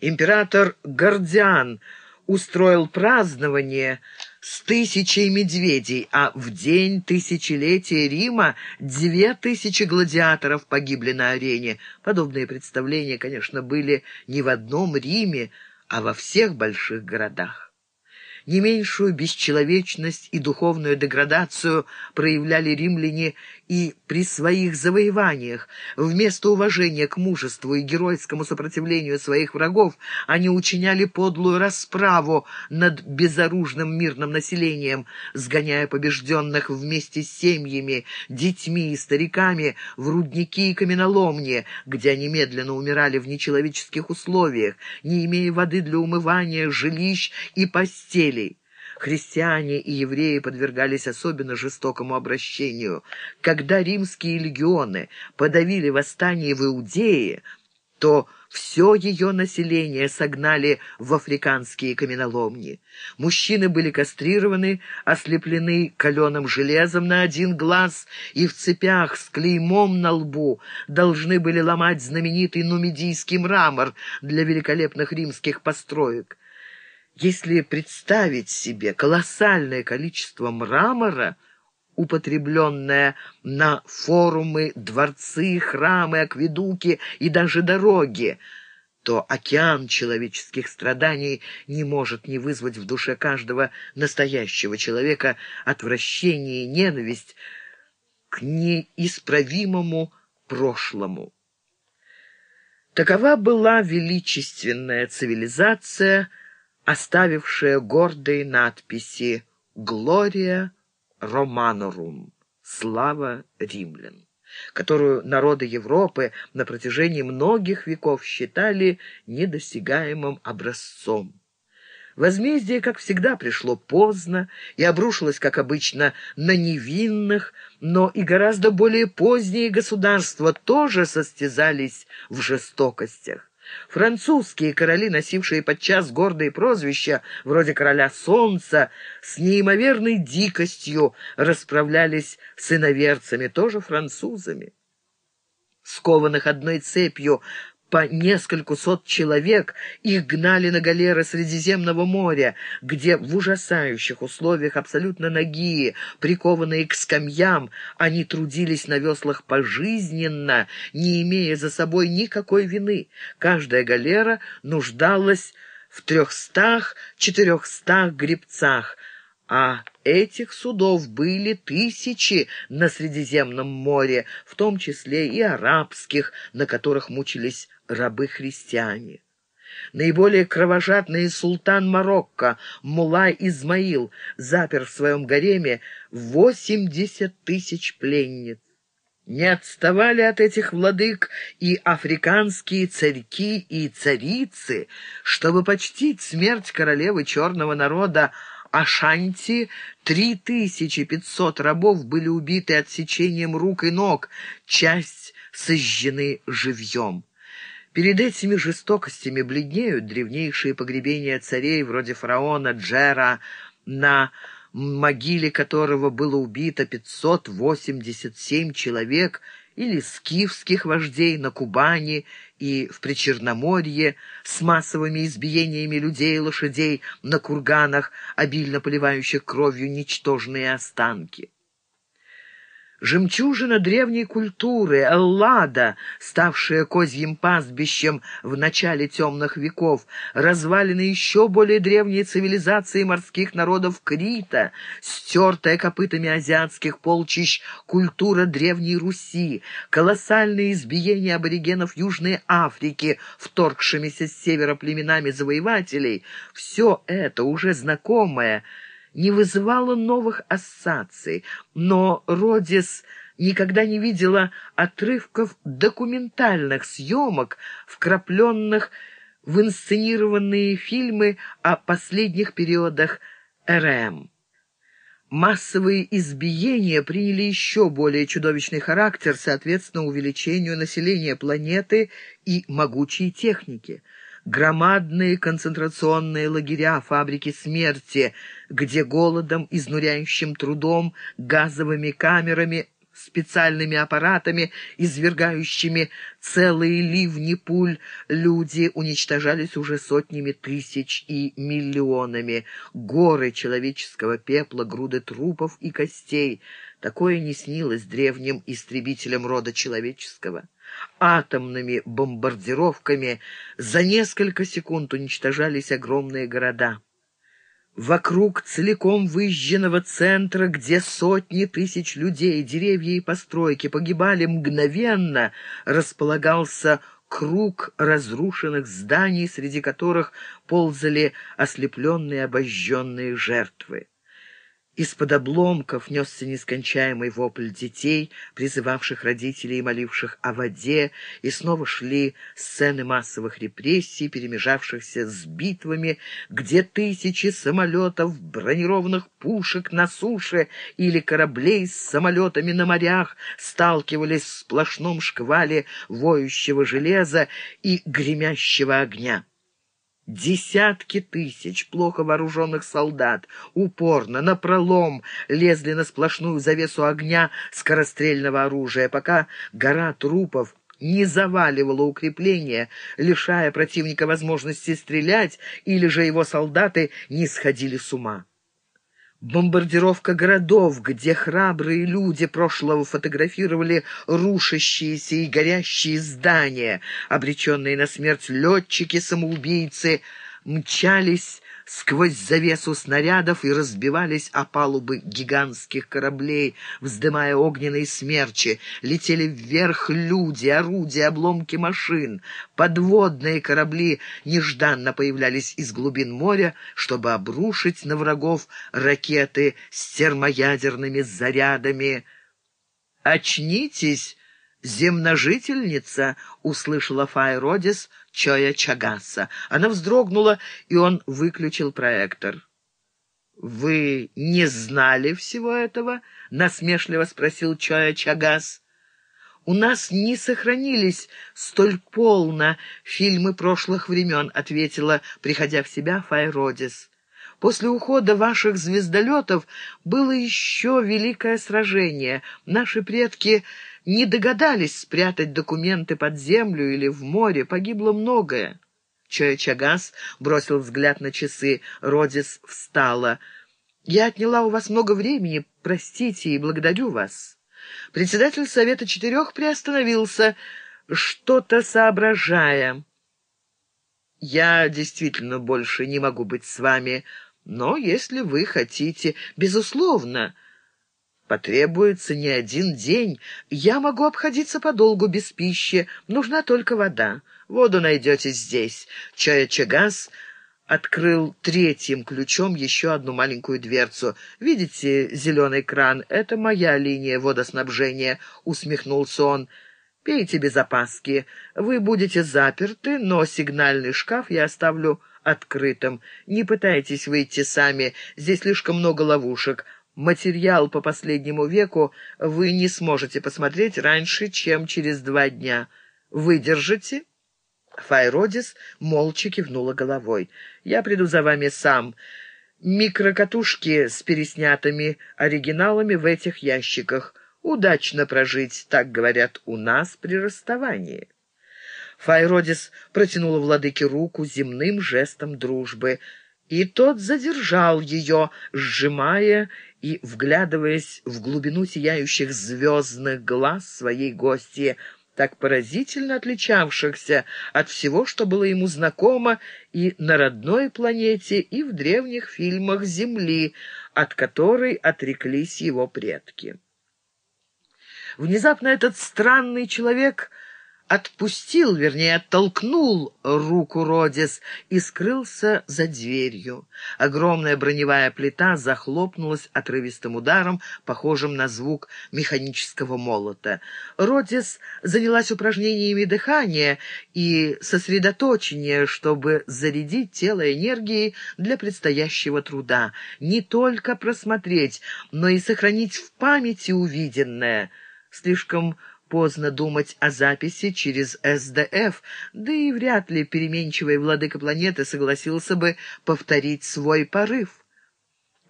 Император Гордиан устроил празднование с тысячей медведей, а в день тысячелетия Рима две тысячи гладиаторов погибли на арене. Подобные представления, конечно, были не в одном Риме, а во всех больших городах. Не меньшую бесчеловечность и духовную деградацию проявляли римляне и при своих завоеваниях. Вместо уважения к мужеству и геройскому сопротивлению своих врагов они учиняли подлую расправу над безоружным мирным населением, сгоняя побежденных вместе с семьями, детьми и стариками в рудники и каменоломни, где они медленно умирали в нечеловеческих условиях, не имея воды для умывания, жилищ и постелей христиане и евреи подвергались особенно жестокому обращению. Когда римские легионы подавили восстание в Иудее, то все ее население согнали в африканские каменоломни. Мужчины были кастрированы, ослеплены каленым железом на один глаз и в цепях с клеймом на лбу должны были ломать знаменитый нумидийский мрамор для великолепных римских построек. Если представить себе колоссальное количество мрамора, употребленное на форумы, дворцы, храмы, акведуки и даже дороги, то океан человеческих страданий не может не вызвать в душе каждого настоящего человека отвращение и ненависть к неисправимому прошлому. Такова была величественная цивилизация – оставившая гордые надписи «Глория Романорум» — «Слава римлян», которую народы Европы на протяжении многих веков считали недосягаемым образцом. Возмездие, как всегда, пришло поздно и обрушилось, как обычно, на невинных, но и гораздо более поздние государства тоже состязались в жестокостях. Французские короли, носившие подчас гордые прозвища, вроде короля солнца, с неимоверной дикостью расправлялись с иноверцами, тоже французами. Скованных одной цепью по нескольку сот человек их гнали на галеры Средиземного моря, где в ужасающих условиях абсолютно нагие, прикованные к скамьям, они трудились на веслах пожизненно, не имея за собой никакой вины. Каждая галера нуждалась в трехстах-четырехстах гребцах, а этих судов были тысячи на Средиземном море, в том числе и арабских, на которых мучились рабы-христиане. Наиболее кровожадный султан Марокко, Мулай Измаил, запер в своем гареме восемьдесят тысяч пленниц. Не отставали от этих владык и африканские царьки и царицы, чтобы почтить смерть королевы черного народа Ашанти, три тысячи пятьсот рабов были убиты отсечением рук и ног, часть сожжены живьем. Перед этими жестокостями бледнеют древнейшие погребения царей, вроде фараона Джера, на могиле которого было убито 587 человек, или скифских вождей на Кубани и в Причерноморье с массовыми избиениями людей и лошадей на курганах, обильно поливающих кровью ничтожные останки. Жемчужина древней культуры, Эллада, ставшая козьим пастбищем в начале темных веков, развалины еще более древней цивилизации морских народов Крита, стертая копытами азиатских полчищ культура Древней Руси, колоссальные избиения аборигенов Южной Африки, вторгшимися с севера племенами завоевателей — все это уже знакомое — не вызывало новых ассоциаций, но Родис никогда не видела отрывков документальных съемок, вкрапленных в инсценированные фильмы о последних периодах РМ. Массовые избиения приняли еще более чудовищный характер, соответственно увеличению населения планеты и могучей техники – громадные концентрационные лагеря, фабрики смерти, где голодом, изнуряющим трудом, газовыми камерами специальными аппаратами, извергающими целые ливни пуль, люди уничтожались уже сотнями тысяч и миллионами. Горы человеческого пепла, груды трупов и костей. Такое не снилось древним истребителям рода человеческого. Атомными бомбардировками за несколько секунд уничтожались огромные города. Вокруг целиком выжженного центра, где сотни тысяч людей, деревья и постройки погибали мгновенно, располагался круг разрушенных зданий, среди которых ползали ослепленные обожженные жертвы. Из-под обломков несся нескончаемый вопль детей, призывавших родителей и моливших о воде, и снова шли сцены массовых репрессий, перемежавшихся с битвами, где тысячи самолетов, бронированных пушек на суше или кораблей с самолетами на морях сталкивались в сплошном шквале воющего железа и гремящего огня. Десятки тысяч плохо вооруженных солдат упорно, напролом лезли на сплошную завесу огня скорострельного оружия, пока гора трупов не заваливала укрепления, лишая противника возможности стрелять, или же его солдаты не сходили с ума. Бомбардировка городов, где храбрые люди прошлого фотографировали рушащиеся и горящие здания, обреченные на смерть летчики-самоубийцы, мчались сквозь завесу снарядов и разбивались о палубы гигантских кораблей, вздымая огненные смерчи. Летели вверх люди, орудия, обломки машин. Подводные корабли нежданно появлялись из глубин моря, чтобы обрушить на врагов ракеты с термоядерными зарядами. «Очнитесь!» «Земножительница!» — услышала Файродис Чоя Чагаса. Она вздрогнула, и он выключил проектор. «Вы не знали всего этого?» — насмешливо спросил Чоя Чагас. «У нас не сохранились столь полно фильмы прошлых времен», — ответила, приходя в себя Файродис. «После ухода ваших звездолетов было еще великое сражение. Наши предки не догадались спрятать документы под землю или в море, погибло многое. Чоя-Чагас бросил взгляд на часы. Родис встала. «Я отняла у вас много времени, простите и благодарю вас». Председатель Совета Четырех приостановился, что-то соображая. «Я действительно больше не могу быть с вами, но если вы хотите...» «Безусловно!» Потребуется не один день. Я могу обходиться подолгу без пищи. Нужна только вода. Воду найдете здесь. Чая-чагас открыл третьим ключом еще одну маленькую дверцу. «Видите зеленый кран? Это моя линия водоснабжения», — усмехнулся он. «Пейте без опаски. Вы будете заперты, но сигнальный шкаф я оставлю открытым. Не пытайтесь выйти сами, здесь слишком много ловушек материал по последнему веку вы не сможете посмотреть раньше, чем через два дня. Выдержите?» Файродис молча кивнула головой. «Я приду за вами сам. Микрокатушки с переснятыми оригиналами в этих ящиках. Удачно прожить, так говорят у нас при расставании». Файродис протянула владыке руку земным жестом дружбы, и тот задержал ее, сжимая и вглядываясь в глубину сияющих звездных глаз своей гости, так поразительно отличавшихся от всего, что было ему знакомо и на родной планете, и в древних фильмах Земли, от которой отреклись его предки. Внезапно этот странный человек отпустил, вернее, оттолкнул руку Родис и скрылся за дверью. Огромная броневая плита захлопнулась отрывистым ударом, похожим на звук механического молота. Родис занялась упражнениями дыхания и сосредоточения, чтобы зарядить тело энергией для предстоящего труда. Не только просмотреть, но и сохранить в памяти увиденное. Слишком поздно думать о записи через СДФ, да и вряд ли переменчивый владыка планеты согласился бы повторить свой порыв.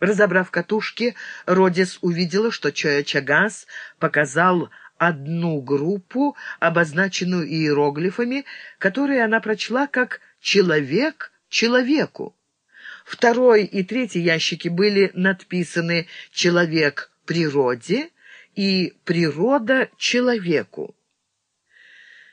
Разобрав катушки, Родис увидела, что Чоя Чагас показал одну группу, обозначенную иероглифами, которые она прочла как «человек человеку». Второй и третий ящики были надписаны «человек природе» и «природа человеку».